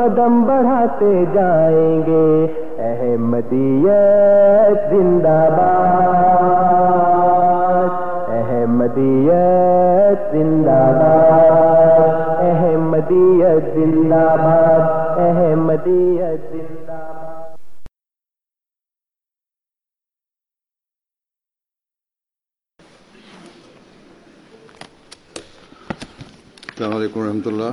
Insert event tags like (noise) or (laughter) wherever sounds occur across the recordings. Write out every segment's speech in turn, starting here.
قدم بڑھاتے جائیں گے۔ احمدیت زندہ باد۔ احمدیت زندہ باد۔ احمدیت زندہ باد۔ احمدیت زندہ باد۔ السلام علیکم ورحمۃ اللہ۔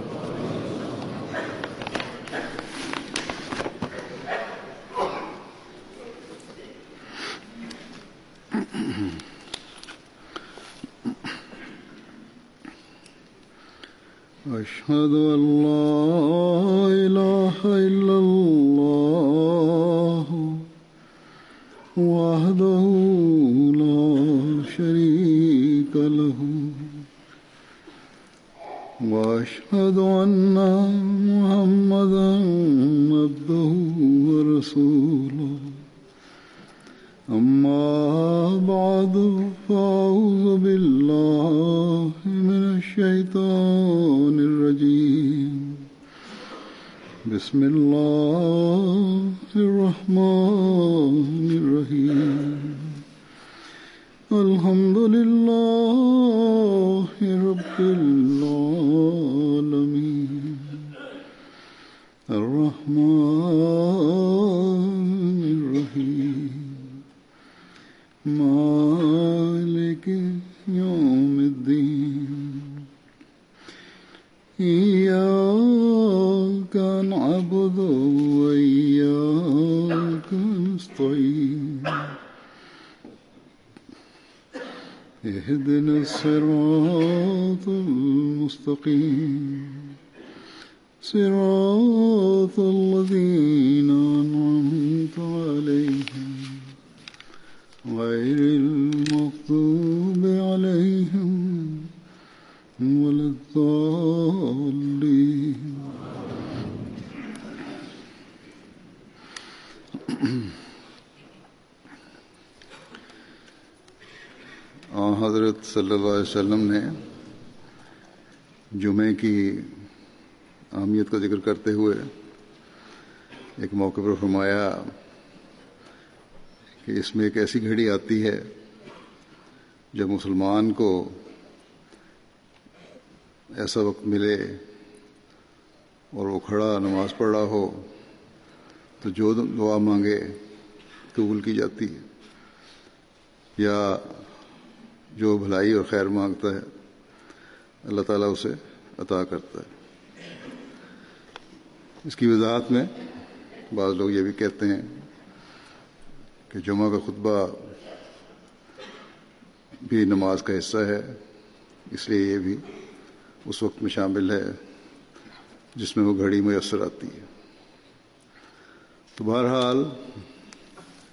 إياك نعبد وإياك نستعين. اهدنا الصراط المستقيم. صراط الذين أنعمت عليهم غير المغضوب عليهم ولا الضالين آن حضرت صلی اللہ علیہ وسلم نے جمعے کی اہمیت کا ذکر کرتے ہوئے ایک موقع پر فرمایا کہ اس میں ایک ایسی گھڑی آتی ہے جب مسلمان کو ایسا وقت ملے اور وہ کھڑا نماز پڑھ رہا ہو تو جو دعا مانگے قبول کی جاتی ہے یا جو بھلائی اور خیر مانگتا ہے، اللہ تعالیٰ اسے عطا کرتا ہے۔ اس کی وضاحت میں بعض لوگ یہ بھی کہتے ہیں کہ جمعہ کا خطبہ بھی نماز کا حصہ ہے، اس لیے یہ بھی اس وقت میں شامل ہے جس میں وہ گھڑی میسر آتی ہے۔ تو بہرحال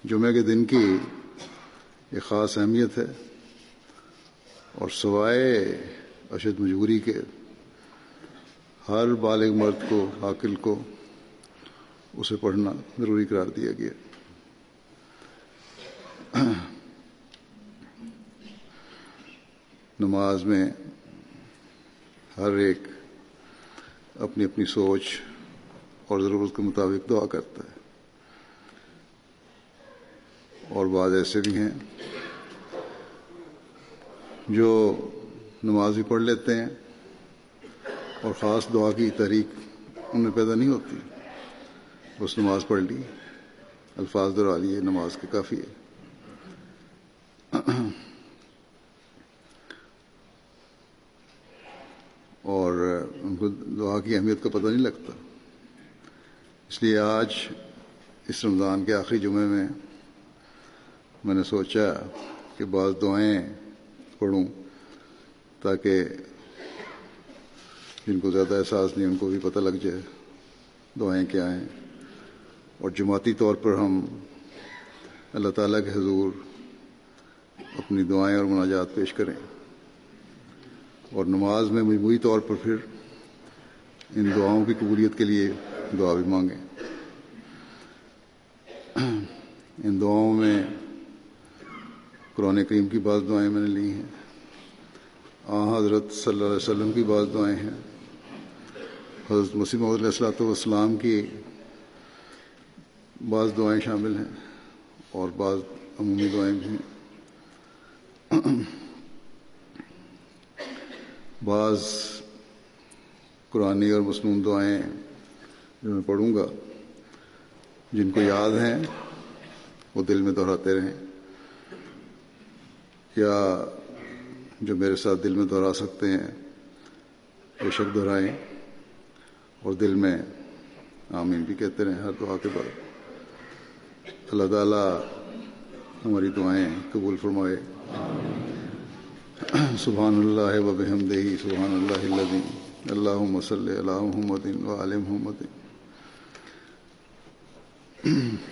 جمعہ کے دن کی ایک خاص اہمیت ہے۔ اور سوائے اشد مجبوری کے، ہر بالغ مرد کو، عاقل کو اسے پڑھنا ضروری قرار دیا گیا۔ نماز میں ہر ایک اپنی اپنی سوچ اور ضرورت کے مطابق دعا کرتا ہے۔ اور بعض ایسے بھی ہیں جو نماز بھی پڑھ لیتے ہیں اور خاص دعا کی تحریک ان میں پیدا نہیں ہوتی، بس نماز پڑھ لی۔ الفاظ دہرا لیے، نماز کے کافی ہے اور ان کو دعا کی اہمیت کا پتہ نہیں لگتا۔ اس لیے آج اس رمضان کے آخری جمعے میں میں نے سوچا کہ بعض دعائیں پڑھوں تاکہ جن کو زیادہ احساس نہیں، ان کو بھی پتہ لگ جائے دعائیں کیا ہیں۔ اور جماعتی طور پر ہم اللہ تعالیٰ کے حضور اپنی دعائیں اور مناجات پیش کریں۔ اور نماز میں مجموعی طور پر پھر ان دعاؤں کی قبولیت کے لیے دعا بھی مانگیں۔ ان دعاؤں میں قرآن کریم کی بعض دعائیں میں نے لی ہیں۔ آ، حضرت صلی اللہ علیہ وسلم کی بعض دعائیں ہیں۔ حضرت مسیم علیہ السلاۃ والسلام کی بعض دعائیں شامل ہیں اور بعض عمومی دعائیں بھی ہیں۔ بعض قرآن اور مصنون دعائیں جو میں پڑھوں گا، جن کو یاد ہیں، وہ دل میں دہراتے رہیں۔ یا جو میرے ساتھ دل میں دہرا سکتے ہیں بے شک دہرائیں اور دل میں آمین بھی کہتے رہیں ہر دعا کے بعد۔ اللہ تعالیٰ ہماری دعائیں قبول فرمائے۔ سبحان اللہ و بحمدہی سبحان اللہ الذی اللہ مسل اللہ محمد و علیہ محمد۔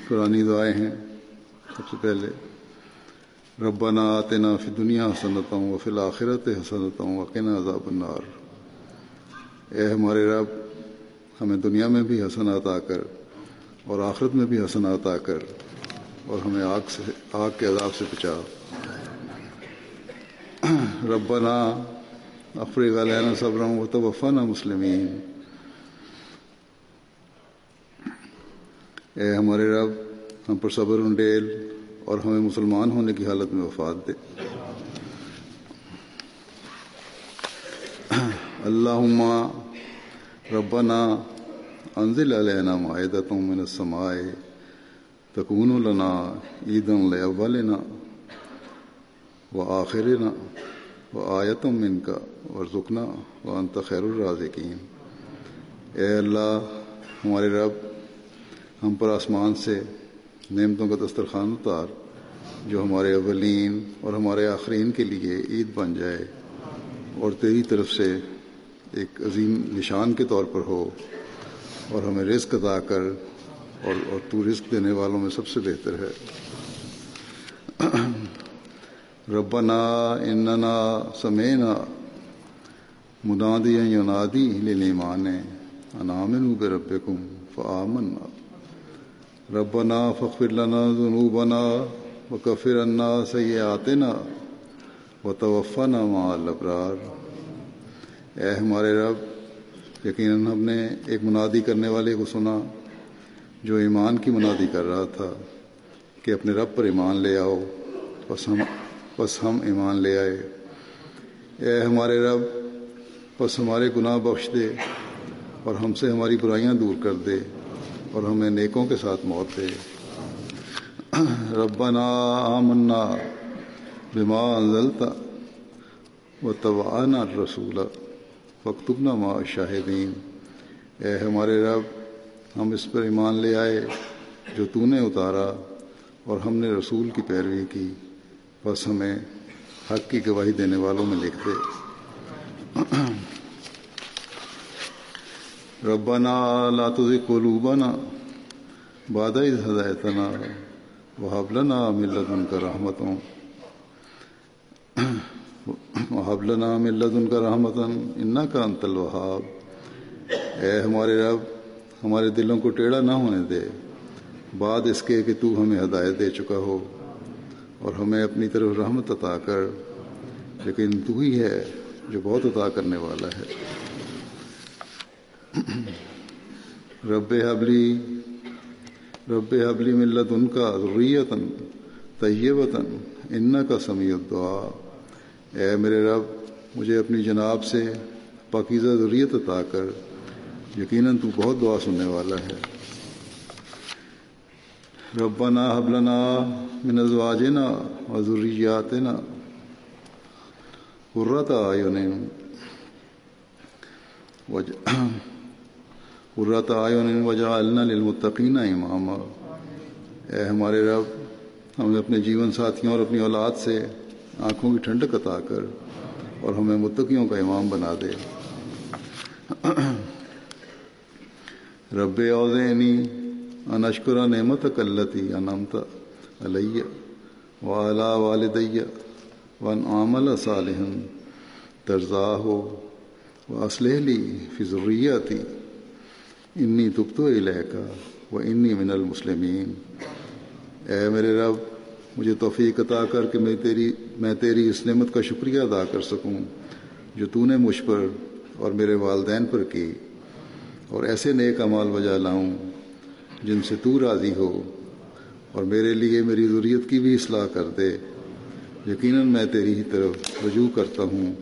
قرآن دعائیں ہیں سب سے پہلے۔ ربنا آتنا فی دنیا حسنتا ہوں و فی الآخرت حسنتا ہوں وقنا عذاب النار۔ اے ہمارے رب، ہمیں دنیا میں بھی حسنات آ کر اور آخرت میں بھی حسنات آ کر اور ہمیں آگ سے، آگ کے عذاب سے بچا۔ ربنا افریق علیہ صبرم و توفنا مسلمین۔ اے ہمارے رب، ہم پر صبر انڈیل اور ہمیں مسلمان ہونے کی حالت میں وفات دے۔ اللہم ربنا انزل علینا معیدت من السماء تکون لنا عیدن لأولنا و آخرنا و آیتم من کا ورزقنا و انت خیر الرازقین۔ اے اللہ، ہمارے رب، ہم پر آسمان سے نعمتوں کا دسترخوان اتار۔ جو ہمارے اولین اور ہمارے آخرین کے لیے عید بن جائے اور تیری طرف سے ایک عظیم نشان کے طور پر ہو اور ہمیں رزق ادا کر اور اور تو رزق دینے والوں میں سب سے بہتر ہے۔ (clears throat) ربنا اننا سمینا منادی ینادی للایمان ان آمنوا بربکم فآمنا۔ ربنا فاغفر لنا ذنوبنا وكفر عنا سیئاتنا وتوفنا مع الابرار اے ہمارے رب، یقیناً ہم نے ایک منادی کرنے والے کو سنا، جو ایمان کی منادی کر رہا تھا کہ اپنے رب پر ایمان لے آؤ۔ بس ہم بس ہم ایمان لے آئے۔ اے ہمارے رب، بس ہمارے گناہ بخش دے اور ہم سے ہماری برائیاں دور کر دے اور ہمیں نیکوں کے ساتھ موت دے۔ ربنا آمنا بما انزلتا و طبعنا الرسول فاکتبنا مع شاہدین اے ہمارے رب، ہم اس پر ایمان لے آئے جو تو نے اتارا اور ہم نے رسول کی پیروی کی۔ بس ہمیں حق کی گواہی دینے والوں میں لکھ دے ربنا لا تزغ قلوبنا بعد إذ هديتنا۔ وهب لنا من لدنك رحمة (coughs) وهب لنا من لدنك رحمة إنك أنت الوهاب اے ہمارے رب، ہمارے دلوں کو ٹیڑھا نہ ہونے دے۔ بعد اس کے کہ تو ہمیں ہدایت دے چکا ہو اور ہمیں اپنی طرف رحمت عطا کر۔ لیکن تو ہی ہے جو بہت عطا کرنے والا ہے۔ (coughs) رب حبلی رب حبلی ملت ان کا ضروریتاً طیبتاً ان کا سمیت دعا اے میرے رب، مجھے اپنی جناب سے پاکیزہ ضروریت عطا کر، یقیناً تو بہت دعا سننے والا ہے۔ ربنا حبلنا من ازواجنا و ذریاتنا قرۃ آیون قرۃ آیون وجعلنا للمتقین اماما۔ اے ہمارے رب ہمیں اپنے جیون ساتھیوں اور اپنی اولاد سے آنکھوں کی ٹھنڈک عطا کر اور ہمیں متقیوں کا امام بنا دے۔ رب اوزینی انشکر نعمت کلتی انمت علیہ وعلا والدیہ ون عامل صالح ترزا ہو و اسلحلی فضریتی انی تبتو علیہ و انی من المسلمین۔ اے میرے رب، مجھے توفیق عطا کر کے میں تیری میں تیری اس نعمت کا شکریہ ادا کر سکوں جو تو نے مجھ پر اور میرے والدین پر کی۔ اور ایسے نیک امال بجا لاؤں جن سے تو راضی ہو اور میرے لیے میری ضروریت کی بھی اصلاح کر دے۔ یقیناً میں تیری ہی طرف رجوع کرتا ہوں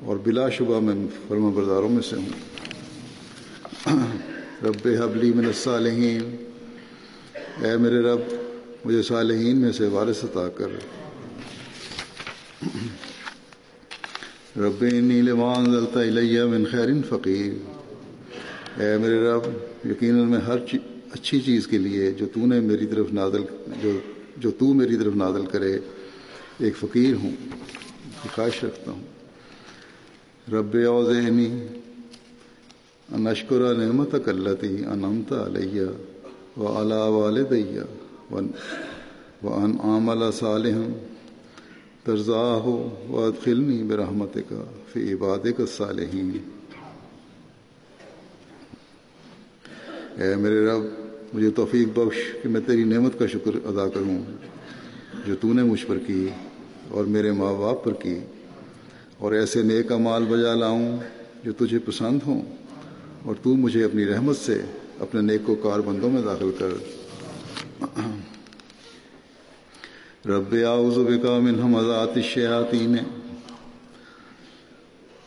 اور بلا شبہ میں فرما برداروں میں سے ہوں۔ رب حبلی من الصالحین۔ اے میرے رب، مجھے صالحین میں سے وارث عطا کر۔ رب انی لمان ضلع الیہ من خیر فقیر۔ اے میرے رب، یقیناً میں ہر اچھی چیز کے لیے جو تو نے میری طرف نازل، جو جو تو میری طرف نازل کرے، ایک فقیر ہوں خواہش رکھتا ہوں۔ رب اوزینی نشکر نعمت کلتی انمت علیہ و علا والدیہ و ان عامل صالح ترزا ہو و خلنی برحمت کا فی عباد کا صالحین اے میرے رب، مجھے توفیق بخش کہ میں تیری نعمت کا شکر ادا کروں جو تو نے مجھ پر کی اور میرے ماں باپ پر کی اور ایسے نیک مال بجا لاؤں جو تجھے پسند ہوں۔ اور تو مجھے اپنی رحمت سے اپنے نیک و کار بندوں میں داخل کر۔ رب اعوذ بکا من حمزات الشیاطین۔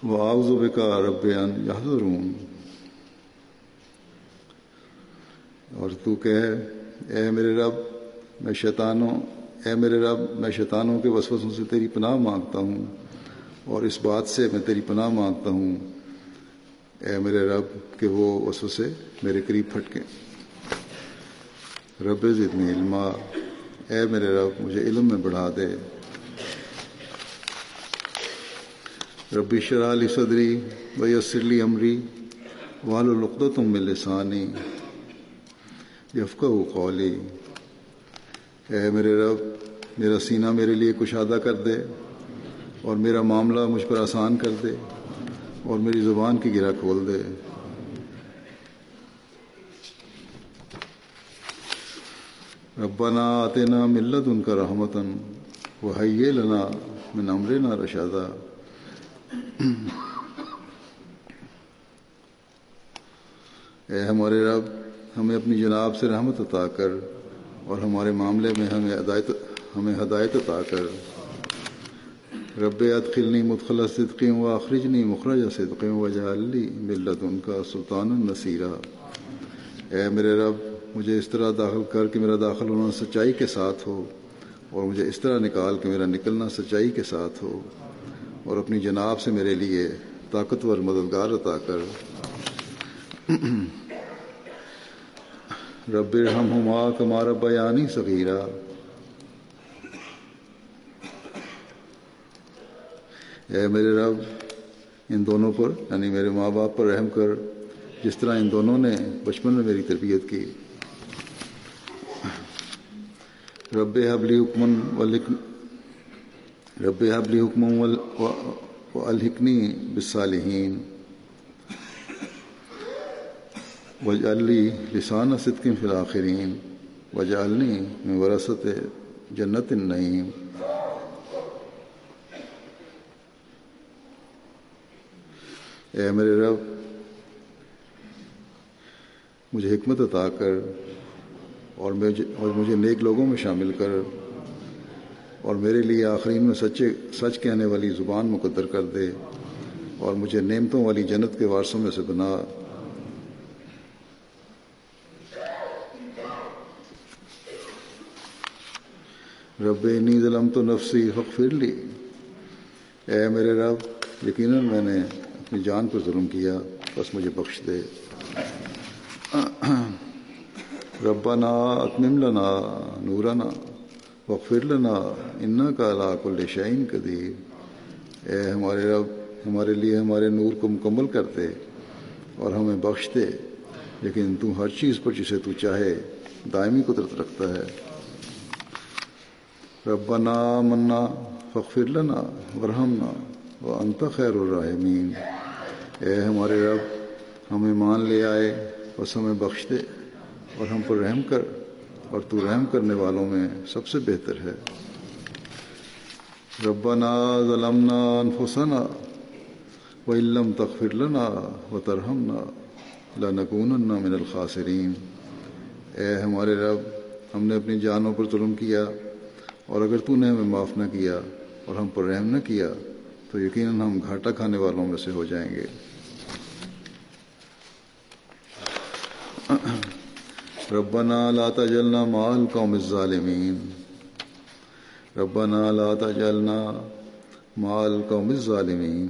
و بکا رب ان یحضرون۔ اور تو کہے اے میرے رب، میں شیطانوں، اے میرے رب، میں شیطانوں کے وسوسوں سے تیری پناہ مانگتا ہوں اور اس بات سے میں تیری پناہ مانگتا ہوں۔ اے میرے رب، کہ وہ وسوسے میرے قریب پھٹکے رب، زدنی علما۔ اے میرے رب، مجھے علم میں بڑھا دے۔ ربی شرح علی صدری و یسرلی عمری وال القد تم میں لسانی یفقہ قولی۔ اے میرے رب، میرا سینہ میرے لیے کشادہ کر دے اور میرا معاملہ مجھ پر آسان کر دے۔ اور میری زبان کی گرا کھول دے۔ ربنا آتنا ملت ان کا رحمتن وہ حیے لنا من امرنا رشادہ اے ہمارے رب، ہمیں اپنی جناب سے رحمت عطا کر اور ہمارے معاملے میں ہمیں ہدایت ہمیں ہدایت عطا کر۔ رب ادخلنی مدخل صدقیم و اخرجنی مخرج صدقیم و جعلی ملت ان کا سلطان النصیرہ اے میرے رب، مجھے اس طرح داخل کر کے میرا داخل ہونا سچائی کے ساتھ ہو، اور مجھے اس طرح نکال کے میرا نکلنا سچائی کے ساتھ ہو، اور اپنی جناب سے میرے لیے طاقتور مددگار عطا کر۔ رب ہم ہما کمارا بیانی صغیرہ اے میرے رب، ان دونوں پر یعنی میرے ماں باپ پر رحم کر، جس طرح ان دونوں نے بچپن میں میری تربیت کی۔ رب حبلی حکمن رب حبلی حکم و الحکنی بصالحین وجعلی لسان صدقم فی الآخرین۔ وجعلنی ورثت جنت النعیم۔ اے میرے رب، مجھے حکمت عطا کر اور مجھے اور مجھے نیک لوگوں میں شامل کر اور میرے لیے آخرین میں سچے، سچ کہنے والی زبان مقدر کر دے اور مجھے نعمتوں والی جنت کے وارثوں میں سے بنا۔ رب انی ظلم تو نفسی حق پھر لی۔ اے میرے رب، یقیناً میں نے اپنی جان پر ظلم کیا، بس مجھے بخش دے۔ ربنا اتمم لنا نورنا وغفر لنا انا کا لا کل شعین قدیر۔ اے ہمارے رب، ہمارے لیے ہمارے نور کو مکمل کر دے اور ہمیں بخش دے۔ لیکن تو ہر چیز پر جسے تو چاہے، دائمی قدرت رکھتا ہے۔ ربنا منا فغفر لنا ورحمنا وانت خیر الرحمین اے ہمارے رب ہمیں مان لے آئے بس ہمیں بخش دے اور ہم پر رحم کر اور تو رحم کرنے والوں میں سب سے بہتر ہے۔ ربنا ظلمنا انفسنا وَإِلَّمْ تَغْفِرْ لَنَا وَتَرْحَمْنَا لَنَكُونَنَّ مِنَ الْخَاسِرِينَ اے ہمارے رب، ہم نے اپنی جانوں پر ظلم کیا اور اگر تو نے ہمیں معاف نہ کیا اور ہم پر رحم نہ کیا تو یقیناً ہم گھاٹا کھانے والوں میں سے ہو جائیں گے۔ ربنا لا تجلنا مع القوم الظالمین ربنا لا تجلنا مع القوم الظالمین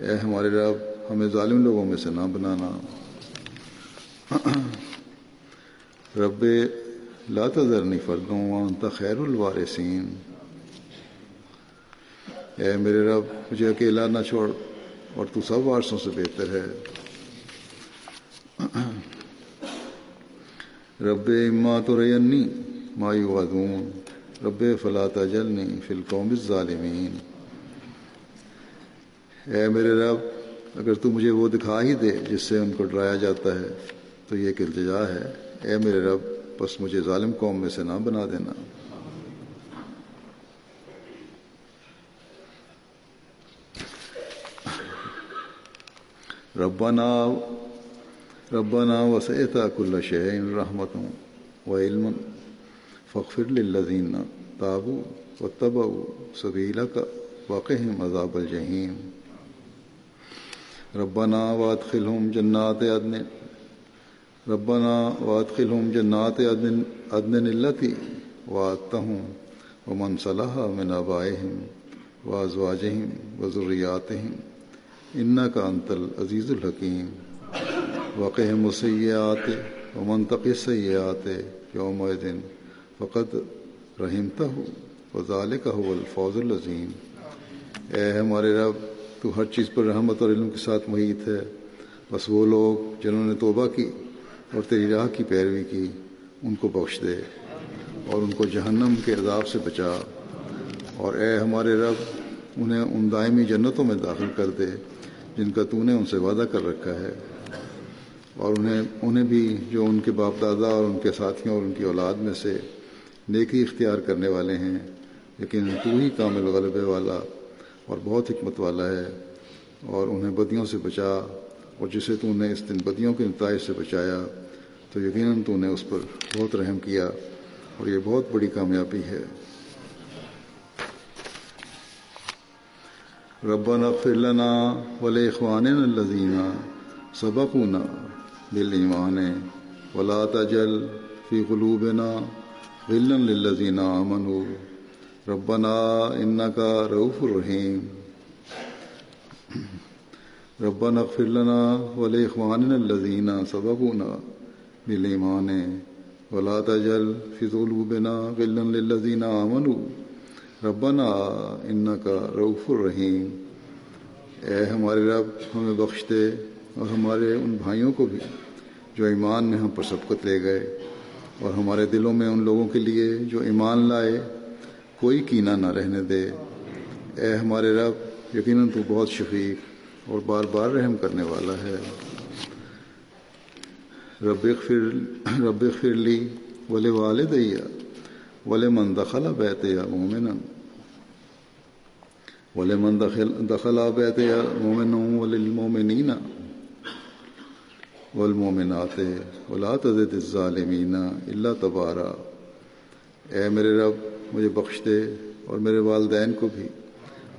اے ہمارے رب، ہمیں ظالم لوگوں میں سے نہ بنانا. رب، لا تذرنی فردوں وانت خیر الوارثین. اے میرے رب، مجھے اکیلا نہ چھوڑ اور تو سب وارثوں سے بہتر ہے. رب اما تو ریانی مائی وادون رب فلا تجلنی فی القوم الظالمین. اے میرے رب، اگر تو مجھے وہ دکھا ہی دے جس سے ان کو ڈرایا جاتا ہے، تو یہ ایک التجا ہے۔ اے میرے رب بس مجھے ظالم قوم میں سے نہ بنا دینا۔ ربنا ربنا وسعت كل شيء رحمة وعلما فاغفر للذين تابوا واتبعوا سبيلك وقهم عذاب الجحيم. ربنا وادخلهم جنات عدن. ربنا وادخلهم جنات عدن عدن التي وعدتهم ومن صلح من آبائهم وأزواجهم وذرياتهم. إنك أنت العزيز الحكيم. وقهم السيئات ومن تقي السيئات يومئذ فقد رحمته وذلك هو الفوز العظيم۔ اے ہمارے رب، تو ہر چیز پر رحمت اور علم کے ساتھ محیط ہے۔ بس وہ لوگ جنہوں نے توبہ کی اور تیری راہ کی پیروی کی، ان کو بخش دے اور ان کو جہنم کے عذاب سے بچا۔ اور اے ہمارے رب، انہیں ان دائمی جنتوں میں داخل کر دے جن کا تو نے ان سے وعدہ کر رکھا ہے۔ اور انہیں انہیں بھی جو ان کے باپ دادا اور ان کے ساتھیوں اور ان کی اولاد میں سے نیکی اختیار کرنے والے ہیں، لیکن تو ہی کامل غلبے والا اور بہت حکمت والا ہے اور انہیں بدیوں سے بچا اور جسے تو نے اس دن بدیوں کے نتائج سے بچایا، تو یقیناً تو نے اس پر بہت رحم کیا اور یہ بہت بڑی کامیابی ہے۔ ربنا اغفر لنا ولإخواننا الذين سبقونا۔ بالإيمان ولا تجل في قلوبنا غلا للذين آمنوا. ربنا إنك رؤوف رحيم ربنا اغفر لنا ولإخواننا الذين سبقونا بالإيمان ولا تجل في قلوبنا غلا للذين آمنوا. ربنا انك رؤوف الرحیم اے ہمارے رب، ہمیں بخش دے اور ہمارے ان بھائیوں کو بھی جو ایمان میں ہم پر سبقت لے گئے اور ہمارے دلوں میں ان لوگوں کے لیے جو ایمان لائے، کوئی کینہ نہ رہنے دے۔ اے ہمارے رب، یقیناً تو بہت شفیق اور بار بار رحم کرنے والا ہے۔ رب اغفر رب اغفر لی ولے والدیا ولے من دخل بیت یا مومن ولمن دخل دخل بیت مومن وللمومنین والمومنات ولا تزد الظالمین الا تبارا۔ اے میرے رب، مجھے بخش دے اور میرے والدین کو بھی،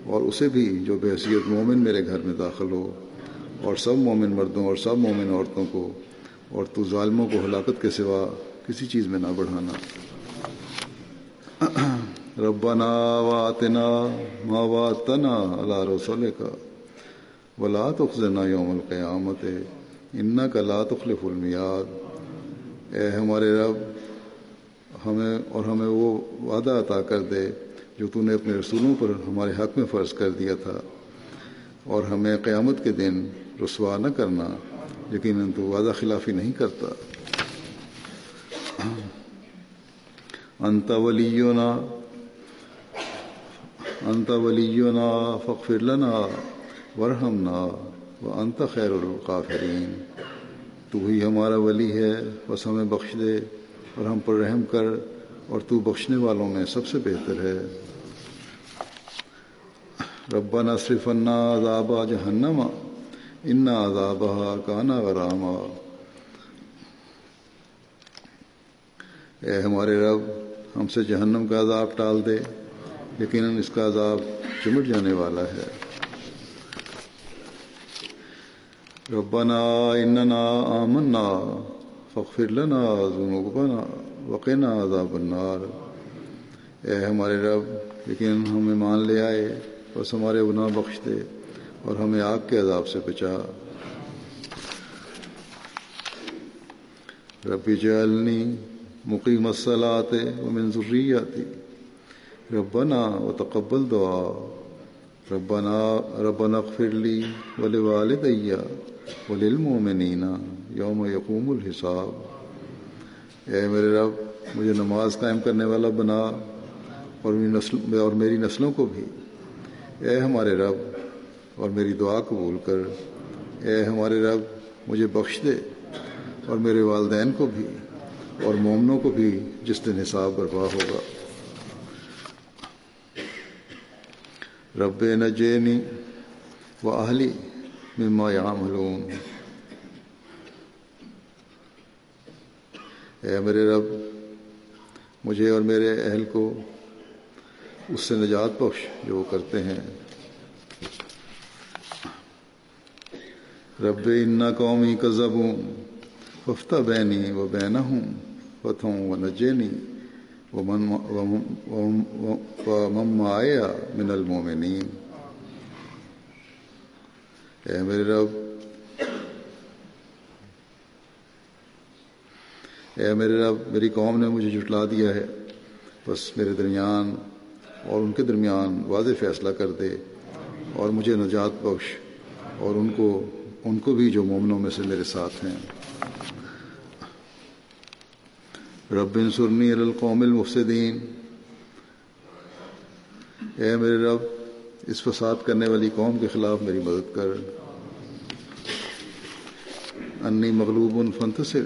اور اسے بھی جو بحثیت مومن میرے گھر میں داخل ہو، اور سب مومن مردوں اور سب مومن عورتوں کو، اور تو ظالموں کو ہلاکت کے سوا کسی چیز میں نہ بڑھانا۔ ربنا واتنا ما واتنا اللہ رسول کا ولا تخزنا یوم القیامت۔ ان کا لا تخلف المیاد اے ہمارے رب، ہمیں اور ہمیں وہ وعدہ عطا کر دے جو تو نے اپنے رسولوں پر ہمارے حق میں فرض کر دیا تھا۔ اور ہمیں قیامت کے دن رسوا نہ کرنا، یقیناً تو وعدہ خلافی نہیں کرتا۔ انت ولینا انت ولینا فخر لنا، ورحمنا۔ و انت خیر القافرین تو ہی ہمارا ولی ہے، بس ہمیں بخش دے اور ہم پر رحم کر اور تو بخشنے والوں میں سب سے بہتر ہے۔ ربنا صرف انا عذاب جہنم انا عذاب کانا غراما۔ اے ہمارے رب، ہم سے جہنم کا عذاب ٹال دے، یقیناً اس کا عذاب چمٹ جانے والا ہے۔ ربنا اننا آمنا. فاغفر لنا ذنوبنا وقنا عذاب النار. اے ہمارے رب، یقیناً ہم ایمان لے آئے بس ہمارے گناہ بخش دے اور ہمیں آگ کے عذاب سے بچا۔ ربی جعلنی مقیم الصلاۃ ومن ذریتی ربنا وتقبل دعا۔ ربنا ربنا اغفر لی ولوالدی۔ وللمؤمنین یوم یقوم الحساب۔ اے میرے رب، مجھے نماز قائم کرنے والا بنا اور میری نسل، اور میری نسلوں کو بھی۔ اے ہمارے رب، اور میری دعا قبول کر۔ اے ہمارے رب، مجھے بخش دے۔ اور میرے والدین کو بھی، اور مومنوں کو بھی جس دن حساب برپا ہوگا۔ رب نجینی و اہلی۔ مما یعملون اے میرے رب، مجھے اور میرے اہل کو اس سے نجات بخش جو وہ کرتے ہیں۔ رب انا قومی کا زبوں وفتہ بینی و بینا ہوں فتوں و نجینی و ممایا من المومنین اے میرے رب اے میرے رب میری قوم نے مجھے جٹلا دیا ہے۔ بس میرے درمیان اور ان کے درمیان واضح فیصلہ کر دے اور مجھے نجات بخش اور ان کو ان کو بھی جو مومنوں میں سے میرے ساتھ ہیں۔ رب سرنی القوم المفسدین۔ اے میرے رب اس فساد کرنے والی قوم کے خلاف میری مدد کر۔ انی مغلوب ان فنتصر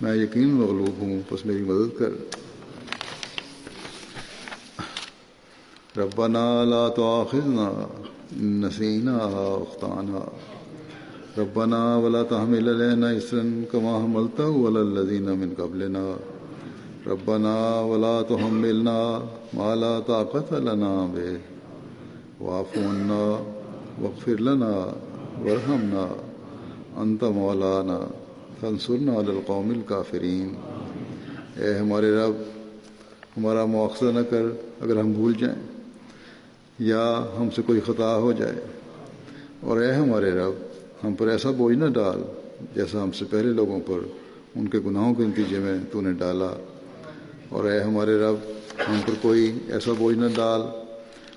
میں یقین مغلوب ہوں بس میری مدد کر۔ ربنا لا تؤاخذنا نسینا اختانا ربنا ولا تحمل علينا اسرا كما حملته على الذين من قبلنا۔ ربنا ولا تحملنا ما لا طاقة لنا به۔ واعف عنا، واغفر لنا، وارحمنا. انت مولانا، فانصرنا على القوم الكافرين اے ہمارے رب، ہمارا مواخذہ نہ کر اگر ہم بھول جائیں، یا ہم سے کوئی خطا ہو جائے۔ اور اے ہمارے رب، ہم پر ایسا بوجھ نہ ڈال جیسا ہم سے پہلے لوگوں پر ان کے گناہوں کے نتیجے میں تو نے ڈالا۔ اور اے ہمارے رب، ہم پر کوئی ایسا بوجھ نہ ڈال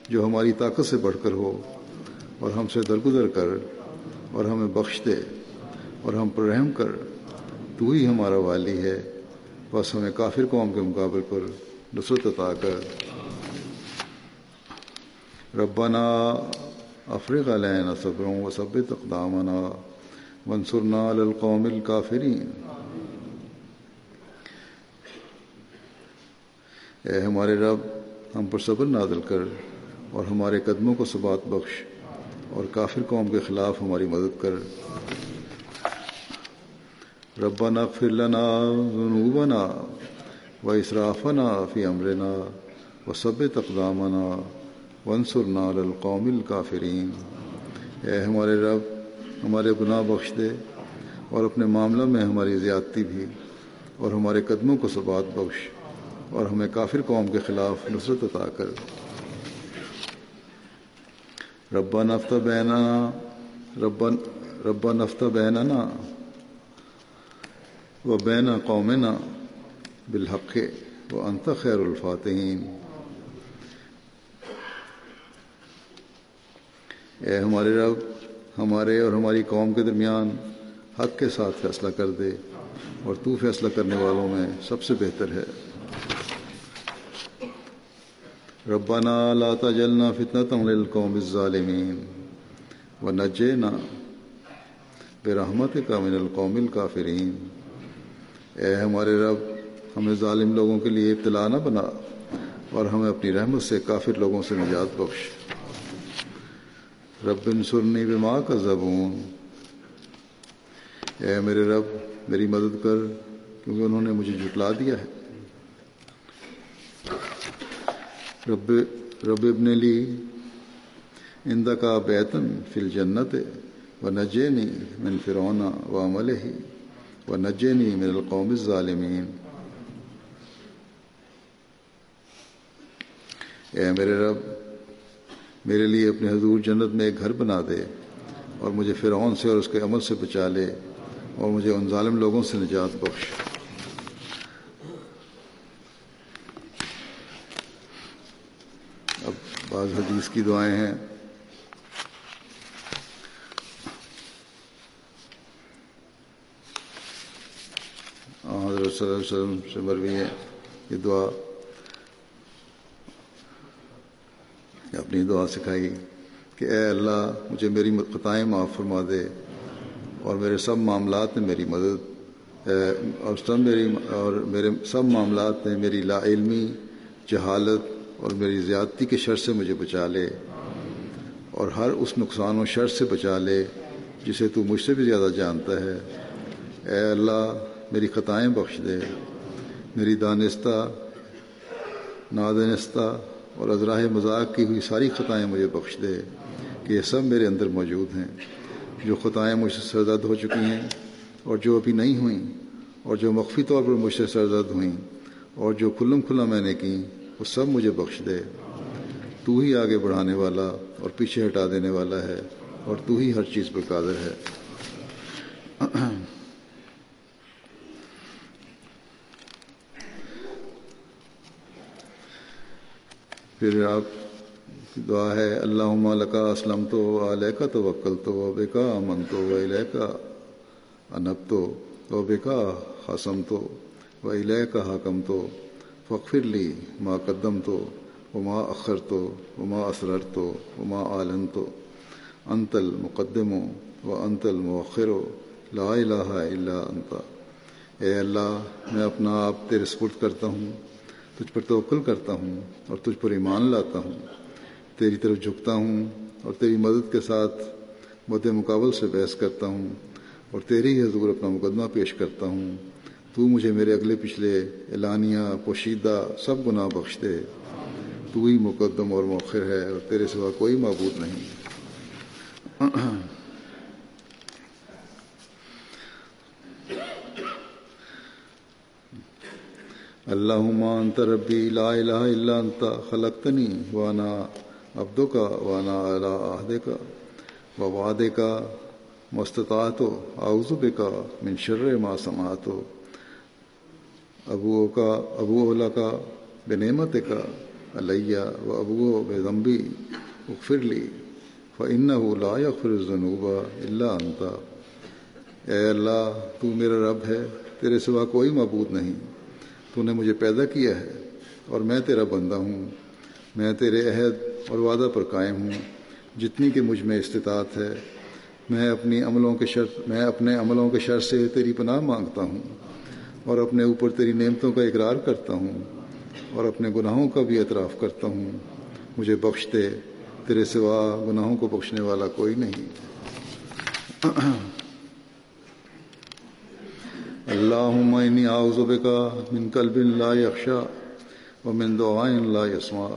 جو ہماری طاقت سے بڑھ کر ہو اور ہم سے درگزر کر اور ہمیں بخش دے اور ہم پر رحم کر، تو ہی ہمارا والی ہے۔ بس ہمیں کافر قوم کے مقابل پر نصرت عطا کر۔ ربنا افرغ علینا صبروں و سب اقدامنا منصرنا القوم الکافرین اے ہمارے رب، ہم پر صبر نازل کر۔ اور ہمارے قدموں کو ثبات بخش اور کافر قوم کے خلاف ہماری مدد کر۔ ربنا اغفر لنا ذنوبنا و اسرافنا فی امرنا و سب اقدامنا ونصرنا علی القوم الکافرین اے ہمارے رب، ہمارے گناہ بخش دے اور اپنے معاملہ میں ہماری زیادتی بھی اور ہمارے قدموں کو ثبات بخش اور ہمیں کافر قوم کے خلاف نصرت عطا کر۔ ربا نفت بینا ربا ربا نفت بیننا و بین قومنا بالحق و انت خیر الفاتحین۔ اے ہمارے رب، ہمارے اور ہماری قوم کے درمیان حق کے ساتھ فیصلہ کر دے اور تو فیصلہ کرنے والوں میں سب سے بہتر ہے۔ ربنا لا تجلنا فتنة للقوم الظالمین و نجینا برحمتک من القوم الکافرین اے ہمارے رب ہمیں ظالم لوگوں کے لیے ابتلا نہ بنا اور ہمیں اپنی رحمت سے کافر لوگوں سے نجات بخش۔ رب انصرنی بما کا زبون اے میرے رب، میری مدد کر کیونکہ انہوں نے مجھے جھٹلا دیا ہے۔ رب رب ابن لی اندہ کا بیتن فل جنت و نجینی من فرونا و عمل ہی و نجینی من القوم الظالمین۔ اے میرے رب، میرے لیے اپنے حضور جنت میں ایک گھر بنا دے اور مجھے فرعون سے اور اس کے عمل سے بچا لے اور مجھے ان ظالم لوگوں سے نجات بخش اب بعض حدیث کی دعائیں ہیں۔ حضرت صلی اللہ علیہ وسلم سے مروی ہے، یہ دعا اپنی دعا سکھائی کہ اے اللہ، مجھے میری خطائیں معاف فرما دے اور میرے سب معاملات میں میری مدد اور سب میری، اور میرے سب معاملات میں میری لا علمی جہالت اور میری زیادتی کے شر سے مجھے بچا لے اور ہر اس نقصان و شر سے بچا لے جسے تو مجھ سے بھی زیادہ جانتا ہے۔ اے اللہ، میری خطائیں بخش دے۔ میری دانستہ نادنستہ اور ازراہ مذاق کی ہوئی ساری خطائیں مجھے بخش دے کہ یہ سب میرے اندر موجود ہیں۔ جو خطائیں مجھ سے سرزد ہو چکی ہیں اور جو ابھی نہیں ہوئیں اور جو مخفی طور پر مجھ سے سرزد ہوئیں اور جو کھلم کھلا میں نے کی وہ سب مجھے بخش دے۔ تو ہی آگے بڑھانے والا اور پیچھے ہٹا دینے والا ہے اور تو ہی ہر چیز پر قادر ہے۔ پھر آپ دعا ہے اللہ لکا اسلم تو علیہ کا تو وکل تو و کا امن تو و علیہ کا انب تو و کا حسم تو و علیہ کا حکم تو فخر لی ما قدم تو و ما اخر تو و ما اسرر تو و ما عالن تو انت المقدم و انت المؤخر. لا الہ الا انت. اے اللہ، میں اپنا آپ تیرے سپرد کرتا ہوں، تجھ پر توکل کرتا ہوں اور تجھ پر ایمان لاتا ہوں. تیری طرف جھکتا ہوں اور تیری مدد کے ساتھ مد مقابل سے بحث کرتا ہوں اور تیری ہی حضور اپنا مقدمہ پیش کرتا ہوں. تو مجھے میرے اگلے پچھلے اعلانیہ، پوشیدہ سب گناہ بخش دے۔ تو ہی مقدم اور مؤخر ہے اور تیرے سوا کوئی معبود نہیں۔ اللہم انت ربی لا الہ الا انت خلقتنی وانا عبدوں کا وانا اعلیٰ عہدے کا و وعدے کا مستطاعت و آؤزب کا من شر ما سماعت و ابو کا، ابو اولا کا، بے نعمت کا، علیہ و ابو بے ضمبی اغفر لی فن لا یغفر الذنوب الا انت۔ اے اللہ، تو میرا رب ہے، تیرے سوا کوئی معبود نہیں۔ تو نے مجھے پیدا کیا ہے، اور میں تیرا بندہ ہوں۔ میں تیرے عہد اور وعدہ پر قائم ہوں۔ جتنی کہ مجھ میں استطاعت ہے، میں اپنی عملوں کے شر، میں اپنے عملوں کے شر سے تیری پناہ مانگتا ہوں۔ اور اپنے اوپر تیری نعمتوں کا اقرار کرتا ہوں اور اپنے گناہوں کا بھی اعتراف کرتا ہوں۔ مجھے بخش دے، تیرے سوا گناہوں کو بخشنے والا کوئی نہیں۔ اللهم إني أعوذ بك من قلب لا يخشى ومن دعاء لا يسمع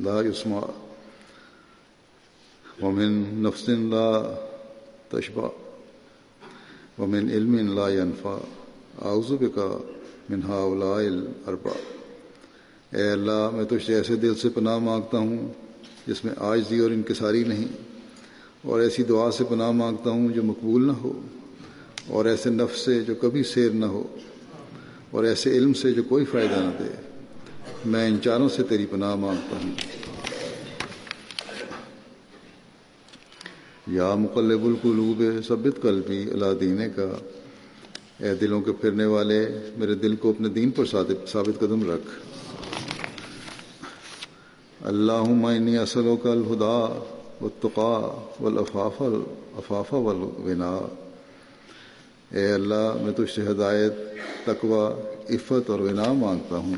لا يسمع ومن نفس لا تشبع۔ ومن علم لا ينفع أعوذ بك من هؤلاء الأربع اے اللہ، میں تجھ سے ایسے دل سے پناہ مانگتا ہوں جس میں آج اور انکساری نہیں، اور ایسی دعا سے پناہ مانگتا ہوں جو مقبول نہ ہو، اور ایسے نفس سے جو کبھی سیر نہ ہو، اور ایسے علم سے جو کوئی فائدہ نہ دے۔ میں ان چاروں سے تیری پناہ مانگتا ہوں۔ یا مقلب القلوب، ثبت قلبی اللہ دینے کا اے دلوں کے پھرنے والے، میرے دل کو اپنے دین پر ثابت قدم رکھ۔ اللہ انی اصل کا الہدا والتقا والافاف الافاف والغنا۔ اے اللہ، میں تجھ سے ہدایت تقوا عفت اور غنا مانگتا ہوں۔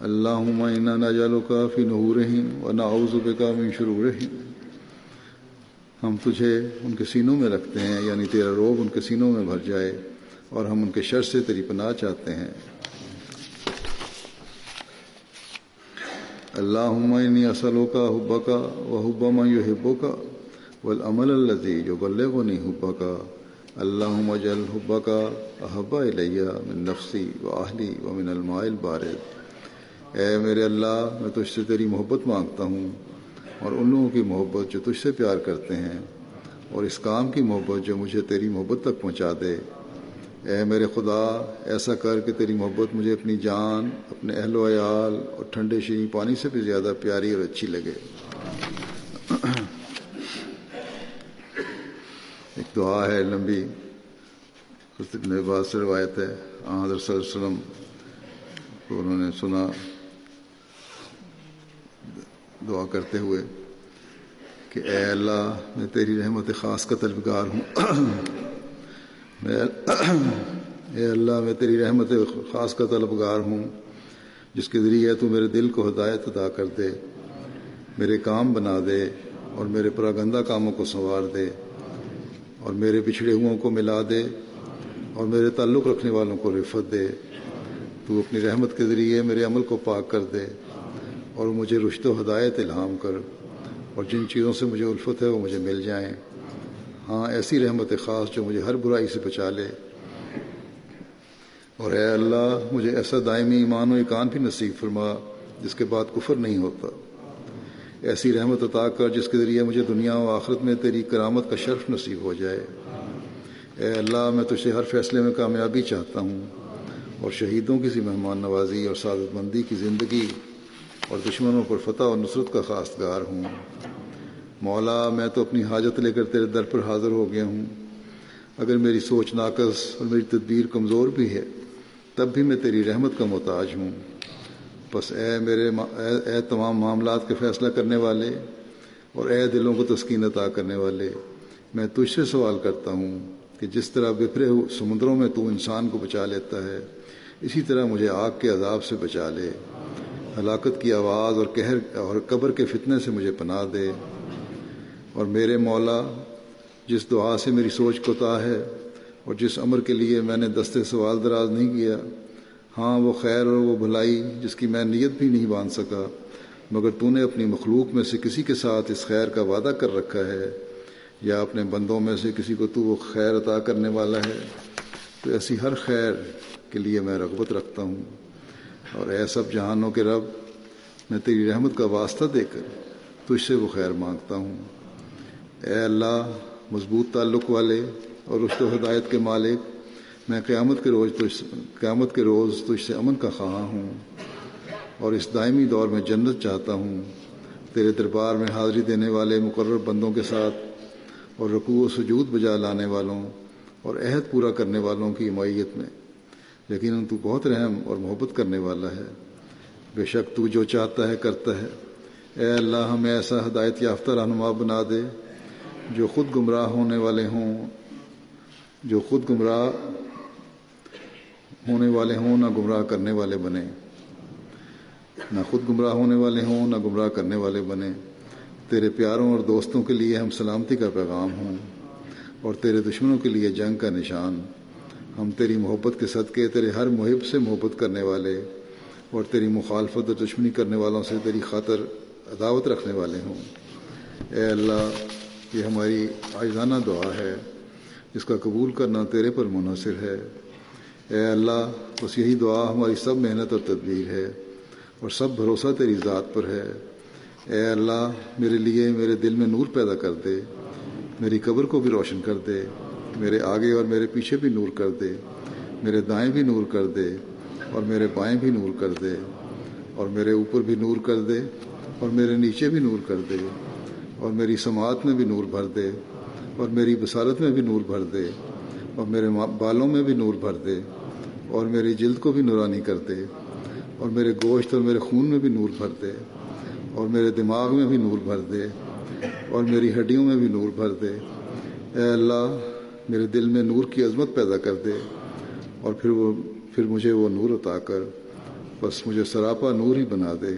اللہ عمینہ نجالوں کا فی نحور و ناؤز کا من شرور ہم تجھے ان کے سینوں میں رکھتے ہیں یعنی تیرا روب ان کے سینوں میں بھر جائے اور ہم ان کے شر سے تیری پناہ چاہتے ہیں۔ اللہ عمینی اصلوں کا حبا کا و حبا میں یو کا والعمل الذي يبلغني حبك اللهم اجعل حبك احب الي من نفسي واهلي ومن الماء البارد۔ اے میرے اللہ، میں تجھ سے تیری محبت مانگتا ہوں۔ اور ان لوگوں کی محبت جو تجھ سے پیار کرتے ہیں، اور اس کام کی محبت جو مجھے تیری محبت تک پہنچا دے۔ اے میرے خدا، ایسا کر کہ تیری محبت مجھے اپنی جان، اپنے اہل و عیال اور ٹھنڈے شیریں پانی سے بھی زیادہ پیاری اور اچھی لگے۔ ایک دعا ہے لمبی۔ ابن عباس سے روایت ہے۔ حضرت صلی اللہ علیہ وسلم کو انہوں نے سنا۔ دعا کرتے ہوئے کہ اے اللہ، میں تیری رحمت خاص کا طلبگار ہوں۔ اے اللہ، میں تیری رحمت خاص کا طلبگار ہوں، جس کے ذریعے تو میرے دل کو ہدایت ادا کر دے، میرے کام بنا دے، اور میرے پراگندہ کاموں کو سنوار دے، اور میرے پچھڑے ہوں کو ملا دے، اور میرے تعلق رکھنے والوں کو رفت دے۔ تو اپنی رحمت کے ذریعے میرے عمل کو پاک کر دے۔ اور مجھے رشت و ہدایت الہام کر اور جن چیزوں سے مجھے الفت ہے وہ مجھے مل جائیں۔ ہاں ایسی رحمت خاص جو مجھے ہر برائی سے بچا لے۔ اور اے اللہ، مجھے ایسا دائمی ایمان و اکان بھی نصیب فرما جس کے بعد کفر نہیں ہوتا۔ ایسی رحمت عطا کر جس کے ذریعے مجھے دنیا و آخرت میں تیری کرامت کا شرف نصیب ہو جائے۔ اے اللہ، میں تجھے ہر فیصلے میں کامیابی چاہتا ہوں اور شہیدوں کی سی مہمان نوازی اور سعادت مندی کی زندگی اور دشمنوں پر فتح اور نصرت کا خاص گار ہوں۔ مولا، میں تو اپنی حاجت لے کر تیرے در پر حاضر ہو گیا ہوں۔ اگر میری سوچ ناقص اور میری تدبیر کمزور بھی ہے، تب بھی میں تیری رحمت کا محتاج ہوں۔ بس اے میرے اے اے تمام معاملات کے فیصلہ کرنے والے اور اے دلوں کو تسکین عطا کرنے والے، میں تجھ سے سوال کرتا ہوں کہ جس طرح بکھرے سمندروں میں تو انسان کو بچا لیتا ہے، اسی طرح مجھے آگ کے عذاب سے بچا لے۔ ہلاکت کی آواز اور کہر اور قبر کے فتنے سے مجھے پناہ دے۔ اور میرے مولا، جس دعا سے میری سوچ کوتا ہے اور جس عمر کے لیے میں نے دستے سوال دراز نہیں کیا ہاں وہ خیر اور وہ بھلائی جس کی میں نیت بھی نہیں باندھ سکا، مگر تو نے اپنی مخلوق میں سے کسی کے ساتھ اس خیر کا وعدہ کر رکھا ہے، یا اپنے بندوں میں سے کسی کو تو وہ خیر عطا کرنے والا ہے۔ تو ایسی ہر خیر کے لیے میں رغبت رکھتا ہوں۔ اور اے سب جہانوں کے رب، میں تیری رحمت کا واسطہ دے کر تجھ سے وہ خیر مانگتا ہوں۔ اے اللہ، مضبوط تعلق والے اور رشت و ہدایت کے مالک، میں قیامت کے روز تجھ قیامت کے روز تجھ سے امن کا خواہاں ہوں۔ اور اس دائمی دور میں جنت چاہتا ہوں۔ تیرے دربار میں حاضری دینے والے مقرر بندوں کے ساتھ اور رقو و سجود بجا لانے والوں اور عہد پورا کرنے والوں کی معیت میں۔ لیکن تو بہت رحم اور محبت کرنے والا ہے۔ بے شک تو جو چاہتا ہے کرتا ہے۔ اے اللہ، ہمیں ایسا ہدایت یافتہ رہنما بنا دے جو خود گمراہ ہونے والے ہوں۔ جو خود گمراہ ہونے والے ہوں، نہ گمراہ کرنے والے بنے۔ نہ خود گمراہ ہونے والے ہوں، نہ گمراہ کرنے والے بنے۔ تیرے پیاروں اور دوستوں کے لیے ہم سلامتی کا پیغام ہوں اور تیرے دشمنوں کے لیے جنگ کا نشان۔ ہم تیری محبت کے صدقے، تیرے ہر محب سے محبت کرنے والے اور تیری مخالفت اور دشمنی کرنے والوں سے تیری خاطر عداوت رکھنے والے ہوں۔ اے اللہ، یہ ہماری آئزانہ دعا ہے۔ اس کا قبول کرنا تیرے پر منحصر ہے۔ اے اللہ، بس یہی دعا ہماری سب محنت اور تدبیر ہے اور سب بھروسہ تیری ذات پر ہے۔ اے اللہ، میرے لیے میرے دل میں نور پیدا کر دے، میری قبر کو بھی روشن کر دے۔ میرے آگے اور میرے پیچھے بھی نور کر دے میرے دائیں بھی نور کر دے اور میرے بائیں بھی نور کر دے اور میرے اوپر بھی نور کر دے اور میرے نیچے بھی نور کر دے اور میری سماعت میں بھی نور بھر دے اور میری بصارت میں بھی نور بھر دے اور میرے بالوں میں بھی نور بھر دے اور میری جلد کو بھی نورانی کر دے اور میرے گوشت اور میرے خون میں بھی نور بھر دے اور میرے دماغ میں بھی نور بھر دے اور میری ہڈیوں میں بھی نور بھر دے اے اللہ میرے دل میں نور کی عظمت پیدا کر دے اور پھر وہ پھر مجھے وہ نور عطا کر۔ بس مجھے سراپا نور ہی بنا دے۔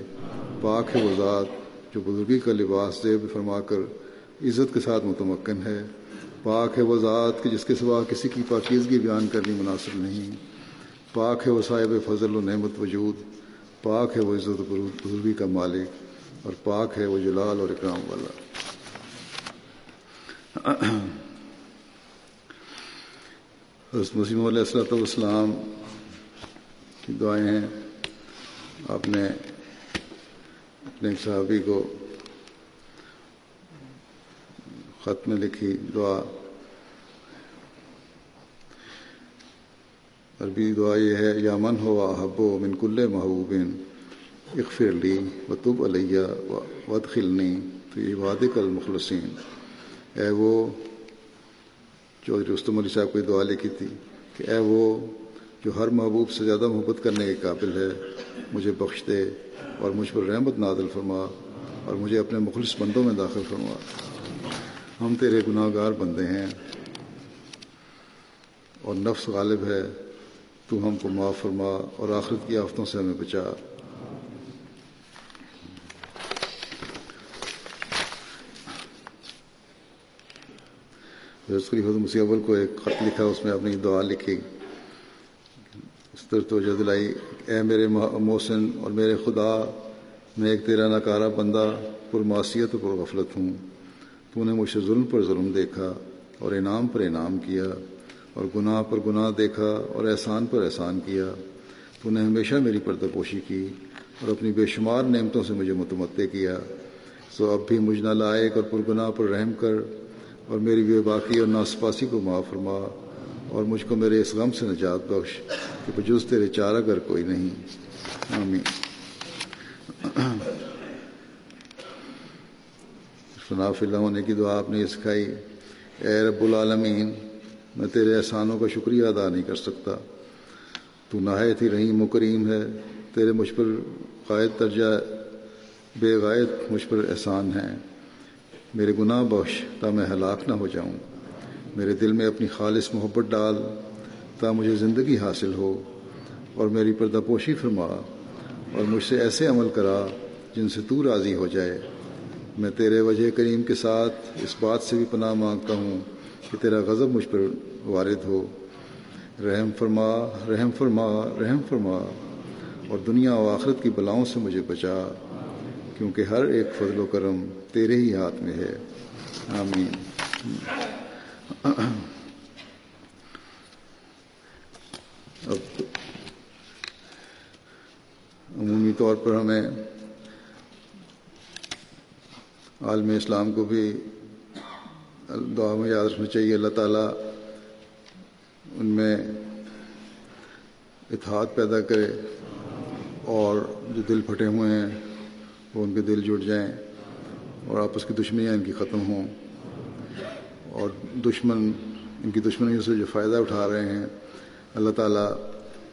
پاک ہے وہ ذات جو بزرگی کا لباس زیب فرما کر عزت کے ساتھ متمکن ہے۔ پاک ہے وہ ذات کہ جس کے سوا کسی کی پاکیزگی بیان کرنی مناسب نہیں۔ پاک ہے وہ صاحب فضل و نعمت وجود۔ پاک ہے وہ عزت بزرگی کا مالک۔ اور پاک ہے وہ جلال اور اکرام والا۔ حضرت مسیم علیہ السلۃ والسلام کی دعائیں ہیں۔ آپ نے اپنے صحابی کو خط میں لکھی دعا۔ عربی دعا یہ ہے، یا من ہو احب و من کل محبوب اقفر لی و تب علیہ ود خلنی تو یہ وادق المخلصین۔ اے وہ چودھری رستم علی صاحب کو دعا لکھی تھی کہ اے وہ جو ہر محبوب سے زیادہ محبت کرنے کے قابل ہے، مجھے بخش دے اور مجھ پر رحمت نادل فرما اور مجھے اپنے مخلص بندوں میں داخل فرما۔ ہم تیرے گناہ گار بندے ہیں اور نفس غالب ہے، تو ہم کو معاف فرما اور آخرت کی آفتوں سے ہمیں بچا۔ خود مسیح اول کو ایک خط لکھا، اس میں اپنی دعا لکھی۔ اس طرح توجہ دلائی، اے میرے محسن اور میرے خدا میں ایک تیرا ناکارہ بندہ، پر معاشیت پر غفلت ہوں۔ تو نے مجھ سے ظلم پر ظلم دیکھا اور انعام پر انعام کیا اور گناہ پر گناہ دیکھا اور احسان پر احسان کیا۔ تو نے ہمیشہ میری پردہ پوشی کی اور اپنی بے شمار نعمتوں سے مجھے متمدع کیا۔ سو اب بھی مجھ نہ لائق اور پرگناہ پر رحم کر اور میری بے باقی اور ناسپاسی کو معاف فرما اور مجھ کو میرے اس غم سے نجات بخش کہ بجوز تیرے چار اگر کوئی نہیں۔ آمین۔ فناف اللہ ہونے کی دعا آپ نے سکھائی۔ اے رب العالمین، میں تیرے احسانوں کا شکریہ ادا نہیں کر سکتا۔ تو نہایت ہی رحیم و کریم ہے۔ تیرے مجھ پر قائد درجہ بے غائد مجھ پر احسان ہیں میرے گناہ بخش، تا میں ہلاک نہ ہو جاؤں۔ میرے دل میں اپنی خالص محبت ڈال، تا مجھے زندگی حاصل ہو۔ اور میری پردہ پوشی فرما اور مجھ سے ایسے عمل کرا جن سے تو راضی ہو جائے۔ میں تیرے وجہ کریم کے ساتھ اس بات سے بھی پناہ مانگتا ہوں کہ تیرا غضب مجھ پر وارد ہو۔ رحم فرما رحم فرما رحم فرما اور دنیا و آخرت کی بلاؤں سے مجھے بچا۔ کیونکہ ہر ایک فضل و کرم تیرے ہی ہاتھ میں ہے۔ آمین۔ اب عمومی طور پر ہمیں عالم اسلام کو بھی دعا میں یاد رکھنا چاہیے۔ اللہ تعالیٰ ان میں اتحاد پیدا کرے اور جو دل پھٹے ہوئے ہیں وہ ان کے دل جڑ جائیں اور آپس کی دشمنیاں ان کی ختم ہوں اور دشمن، ان کی دشمنیوں سے جو فائدہ اٹھا رہے ہیں، اللہ تعالیٰ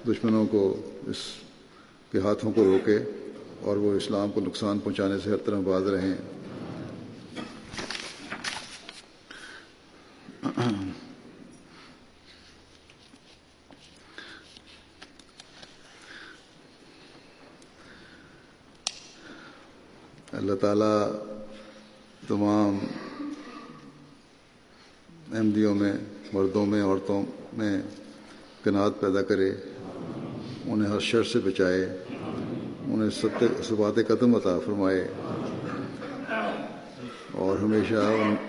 دشمنوں کو اس کے ہاتھوں کو روکے اور وہ اسلام کو نقصان پہنچانے سے ہر طرح باز رہیں اللہ تعالیٰ تمام احمدیوں میں، مردوں میں، عورتوں میں کنات پیدا کرے، انہیں ہر شر سے بچائے، انہیں سبات قدم عطا فرمائے، اور ہمیشہ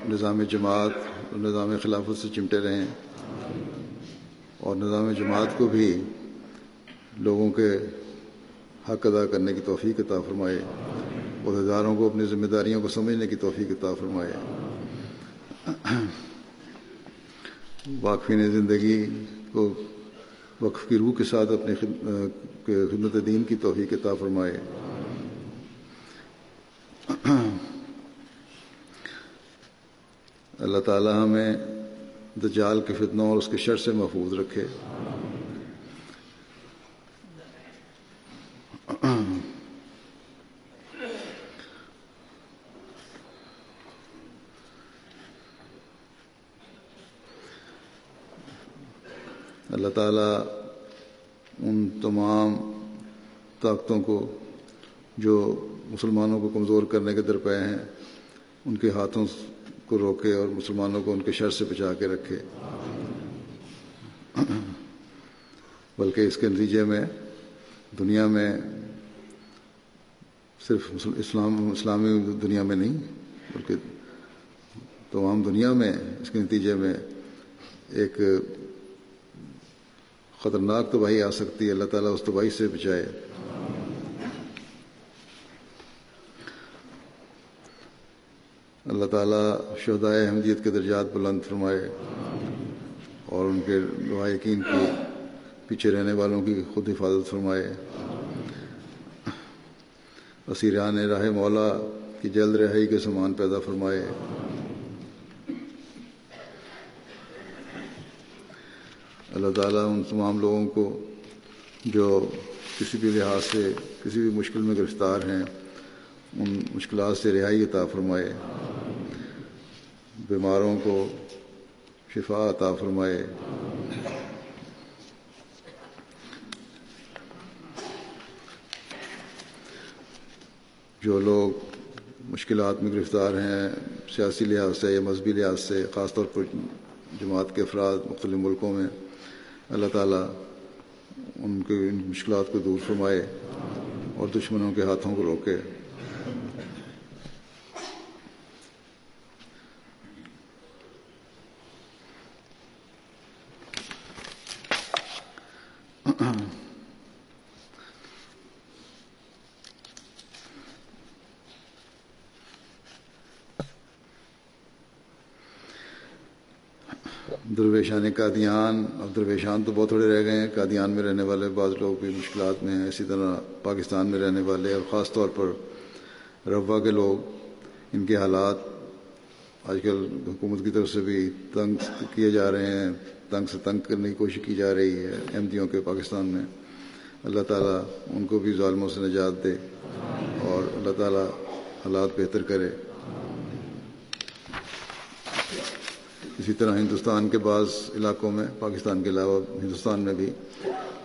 نظام جماعت، نظام خلافت سے چمٹے رہیں، اور نظام جماعت کو بھی لوگوں کے حق ادا کرنے کی توفیق عطا فرمائے۔ عہدیداروں کو، اپنی ذمہ داریوں کو سمجھنے کی توفیق عطا فرمائے۔ واقفین زندگی کو وقف کی روح کے ساتھ اپنے خدمت دین کی توفیق عطا فرمائے۔ اللہ تعالی ہمیں دجال کے فتنوں اور اس کے شر سے محفوظ رکھے اللہ تعالیٰ ان تمام طاقتوں کو جو مسلمانوں کو کمزور کرنے کے درپے ہیں، ان کے ہاتھوں کو روکے اور مسلمانوں کو ان کے شر سے بچا کے رکھے۔ بلکہ اس کے نتیجے میں دنیا میں صرف اسلام اسلامی دنیا میں نہیں، بلکہ تمام دنیا میں اس کے نتیجے میں ایک خطرناک تباہی آ سکتی ہے، اللہ تعالیٰ اس تباہی سے بچائے۔ اللہ تعالیٰ شہدائے احمدیت کے درجات بلند فرمائے اور ان کے یقین کی پیچھے رہنے والوں کی خود حفاظت فرمائے۔ اسیران راہ مولا کی جلد رہائی کے سامان پیدا فرمائے۔ اللہ تعالیٰ ان تمام لوگوں کو جو کسی بھی لحاظ سے کسی بھی مشکل میں گرفتار ہیں، ان مشکلات سے رہائی عطا فرمائے، بیماروں کو شفا عطا فرمائے۔ جو لوگ مشکلات میں گرفتار ہیں، سیاسی لحاظ سے یا مذہبی لحاظ سے، خاص طور پر جماعت کے افراد مختلف ملکوں میں اللہ تعالیٰ ان کے ان مشکلات کو دور فرمائے اور دشمنوں کے ہاتھوں کو روکے۔ درویشان قادیان اب درویشان تو بہت تھوڑے رہ گئے ہیں۔ قادیان میں رہنے والے بعض لوگ بھی مشکلات میں ہیں۔ اسی طرح پاکستان میں رہنے والے اور خاص طور پر روا کے لوگ، ان کے حالات آج کل حکومت کی طرف سے بھی تنگ کیے جا رہے ہیں، تنگ سے تنگ کرنے کی کوشش کی جا رہی ہے احمدیوں کے پاکستان میں۔ اللہ تعالیٰ ان کو بھی ظالموں سے نجات دے اور اللہ تعالیٰ حالات بہتر کرے۔ اسی طرح ہندوستان کے بعض علاقوں میں، پاکستان کے علاوہ ہندوستان میں بھی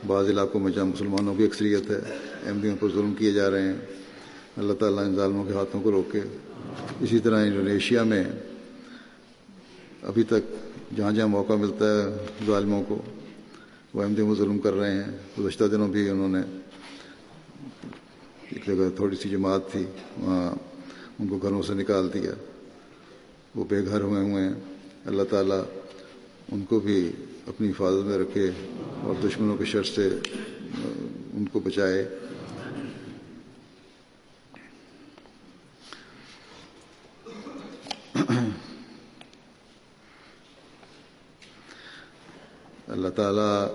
بعض علاقوں میں جہاں مسلمانوں کی اکثریت ہے احمدیوں پر ظلم کیے جا رہے ہیں، اللہ تعالیٰ ان ظالموں کے ہاتھوں کو روکے۔ اسی طرح انڈونیشیا میں ابھی تک جہاں جہاں موقع ملتا ہے ظالموں کو، وہ احمدیوں کو ظلم کر رہے ہیں۔ گزشتہ دنوں بھی انہوں نے ایک جگہ تھوڑی سی جماعت تھی، وہاں ان کو گھروں سے نکال دیا۔ وہ بے گھر ہوئے ہوئے ہیں۔ اللہ تعالیٰ ان کو بھی اپنی حفاظت میں رکھے اور دشمنوں کے شر سے ان کو بچائے۔ اللہ تعالیٰ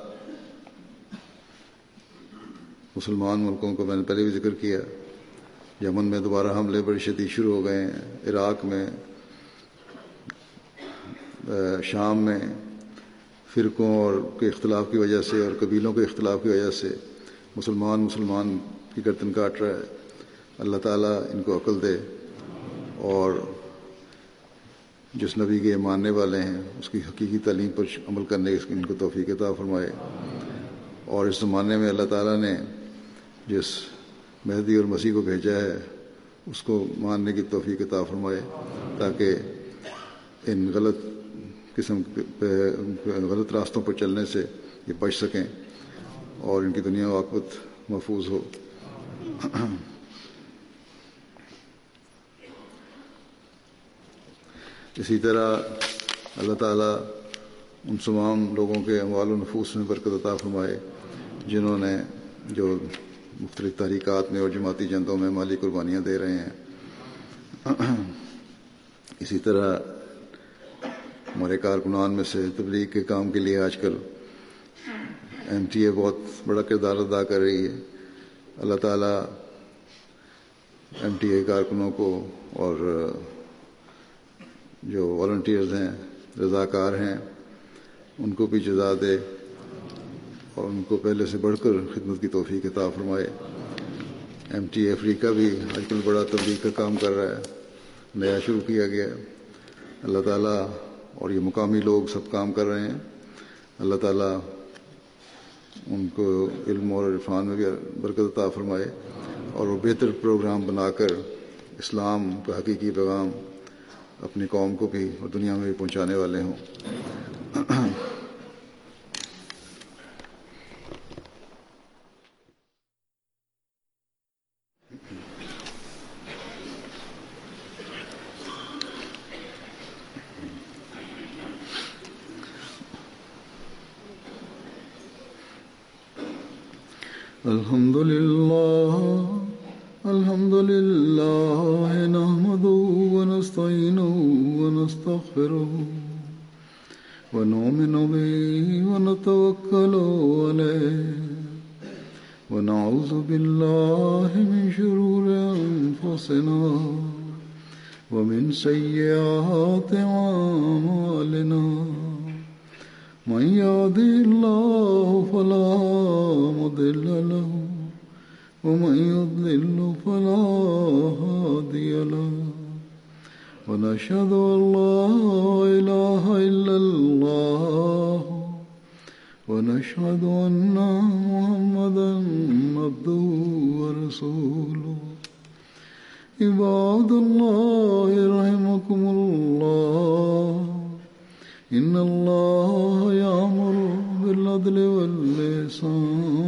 مسلمان ملکوں کو میں نے پہلے بھی ذکر کیا، یمن میں دوبارہ حملے بڑی شدید شروع ہو گئے ہیں عراق میں شام میں فرقوں اور کے اختلاف کی وجہ سے اور قبیلوں کے اختلاف کی وجہ سے مسلمان مسلمان کی گردن کاٹ رہا ہے۔ اللہ تعالیٰ ان کو عقل دے اور جس نبی کے ماننے والے ہیں، اس کی حقیقی تعلیم پر عمل کرنے کی ان کو توفیق عطا فرمائے۔ اور اس زمانے میں اللہ تعالیٰ نے جس مہدی اور مسیح کو بھیجا ہے، اس کو ماننے کی توفیق عطا فرمائے تاکہ ان غلط قسم غلط راستوں پر چلنے سے یہ بچ سکیں اور ان کی دنیا واقعت محفوظ ہو۔ اسی طرح اللہ تعالیٰ ان تمام لوگوں کے اموال و نفوس میں برکت عطا فرمائے، جنہوں نے جو مختلف تحریکات میں اور جماعتی جنگوں میں مالی قربانیاں دے رہے ہیں۔ اسی طرح ہمارے کارکنان میں سے تبلیغ کے کام کے لیے آج کل ایم ٹی اے بہت بڑا کردار ادا کر رہی ہے۔ اللہ تعالیٰ ایم ٹی اے کارکنوں کو اور جو والنٹیئرز ہیں، رضاکار ہیں، ان کو بھی جزا دے اور ان کو پہلے سے بڑھ کر خدمت کی توفیق عطا فرمائے۔ ایم ٹی اے افریقہ بھی آج کل بڑا تبلیغ کا کام کر رہا ہے، نیا شروع کیا گیا ہے۔ اللہ تعالیٰ اور یہ مقامی لوگ سب کام کر رہے ہیں۔ اللہ تعالیٰ ان کو علم اور عرفان میں بھی برکت عطا فرمائے اور وہ بہتر پروگرام بنا کر اسلام کا حقیقی پیغام اپنی قوم کو بھی اور دنیا میں بھی پہنچانے والے ہوں الحمد لله الحمد لله نحمده ونستعينه ونستغفره ونؤمن به ونتوكل عليه ونعوذ بالله من شرور أنفسنا ومن سيئات أعمالنا من يهده الله فلا مضل له. ومن يضلل فلا هادي له. ونشهد ان لا اله الا الله. ونشهد ان محمدا عبده ورسوله. عباد الله رحمكم الله. إن الله يأمر بالعدل واللسان.